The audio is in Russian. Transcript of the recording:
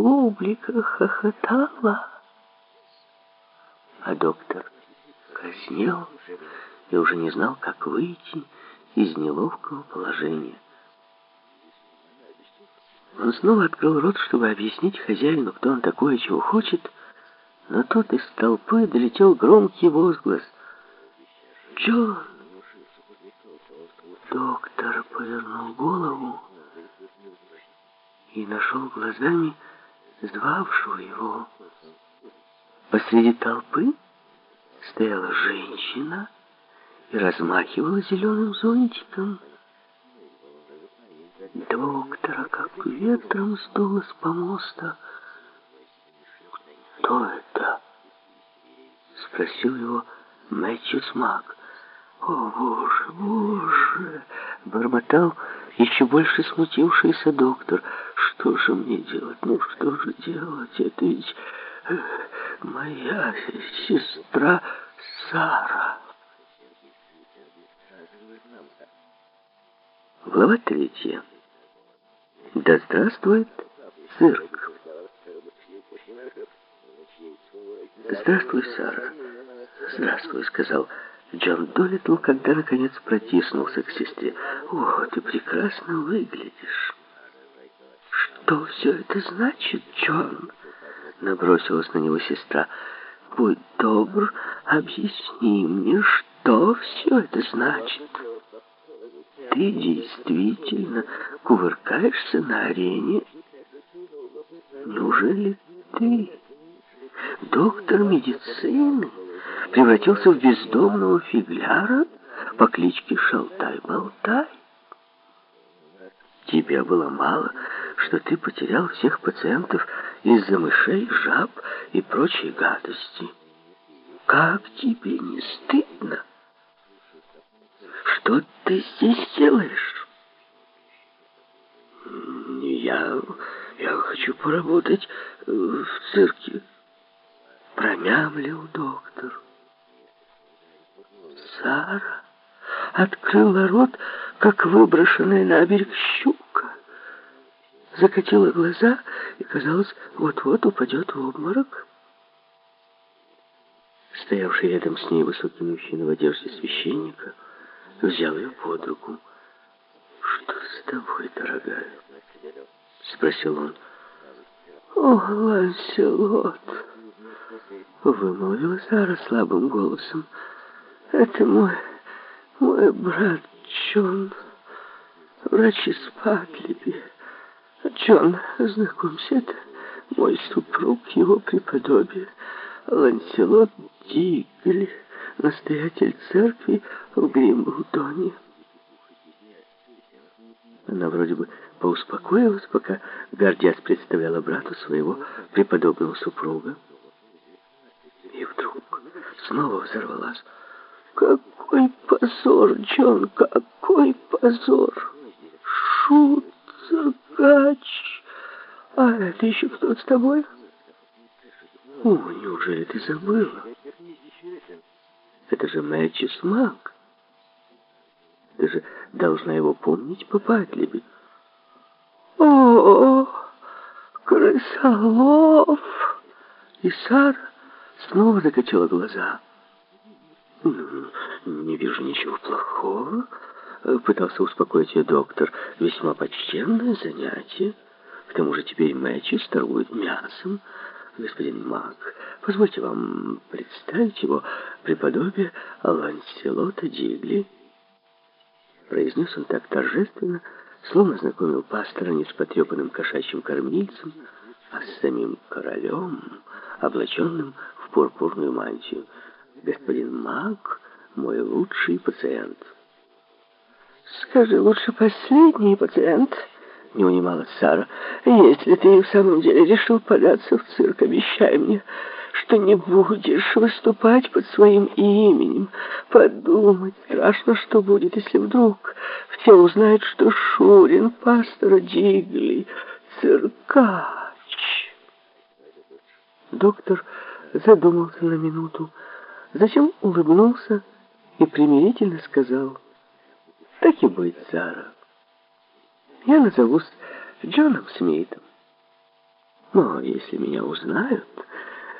публика хохотала. А доктор краснел и уже не знал, как выйти из неловкого положения. Он снова открыл рот, чтобы объяснить хозяину, кто он такой и чего хочет, но тут из толпы долетел громкий возглас. «Джон!» Доктор повернул голову и нашел глазами звавшего его. Посреди толпы стояла женщина и размахивала зеленым зонтиком. Доктора как ветром сдуло с помоста. «Кто это?» — спросил его Мэтью Смак. «О, Боже, Боже!» — бормотал еще больше смутившийся доктор. «Что же мне делать? Ну, что же делать? Это ведь э, моя сестра Сара». Глава третья. Да здравствует цирк. Здравствуй, Сара. Здравствуй, сказал Джон Долитл, когда наконец протиснулся к сестре. О, ты прекрасно выглядишь. Что все это значит, Джон? Набросилась на него сестра. Будь добр, объясни мне, что все это значит ты действительно кувыркаешься на арене? Неужели ты, доктор медицины, превратился в бездомного фигляра по кличке Шалтай-Болтай? Тебе было мало, что ты потерял всех пациентов из-за мышей, жаб и прочей гадости. Как тебе не стыдно? Что ты здесь делаешь? Я, я хочу поработать в цирке. Промямлил доктор. Сара открыла рот, как выброшенная на берег щука. Закатила глаза и, казалось, вот-вот упадет в обморок. Стоявший рядом с ней высокий мужчина в одежде священника — взял ее под руку. «Что с тобой, дорогая?» — спросил он. «О, Ланселот!» — вымолвила Сара слабым голосом. «Это мой, мой брат Джон, врач из Патлиби. Джон, знакомься, это мой супруг, его преподобие, Ланселот Дигли» настоятель церкви в Гримблдоне. Она вроде бы поуспокоилась, пока, гордясь, представляла брату своего преподобного супруга. И вдруг снова взорвалась. «Какой позор, Джон, какой позор! Шут, закач! А это еще кто с тобой?» «О, неужели ты забыла?» Это же Мэтчис Мак. Ты же должна его помнить по Патлибе. О, крысолов! И Сара снова закатила глаза. «Ну, «Не вижу ничего плохого», — пытался успокоить ее доктор. «Весьма почтенное занятие. К тому же теперь Мэтчис торгует мясом господин Мак, позвольте вам представить его преподобие Ланселота Дигли. Произнес он так торжественно, словно знакомил пастора не с потрепанным кошачьим кормильцем, а с самим королем, облаченным в пурпурную мантию. Господин Мак — мой лучший пациент. «Скажи лучше последний пациент», не унималась Сара. «Если ты в самом деле решил податься в цирк, обещай мне, что не будешь выступать под своим именем. Подумать страшно, что будет, если вдруг все узнают, что Шурин, пастор Дигли, циркач». Доктор задумался на минуту, затем улыбнулся и примирительно сказал, «Так и быть, Сара». Я назовусь Джоном Смитом. Но если меня узнают,